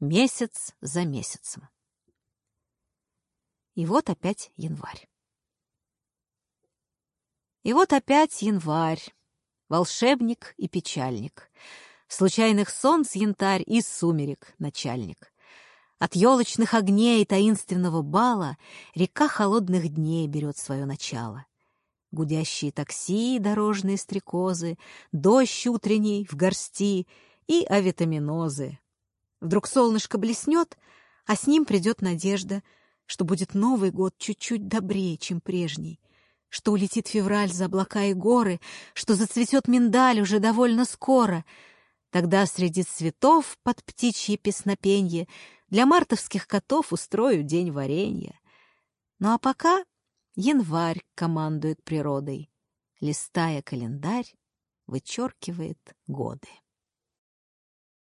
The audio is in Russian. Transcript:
Месяц за месяцем. И вот опять январь. И вот опять январь, волшебник и печальник, случайных солнц янтарь и сумерек начальник. От елочных огней и таинственного бала река холодных дней берет свое начало. Гудящие такси, дорожные стрекозы, дождь утренний в горсти и авитаминозы. Вдруг солнышко блеснет, а с ним придет надежда, что будет Новый год чуть-чуть добрее, чем прежний, что улетит февраль за облака и горы, что зацветет миндаль уже довольно скоро. Тогда среди цветов под птичье песнопенье для мартовских котов устрою день варенья. Ну а пока январь командует природой, листая календарь, вычеркивает годы.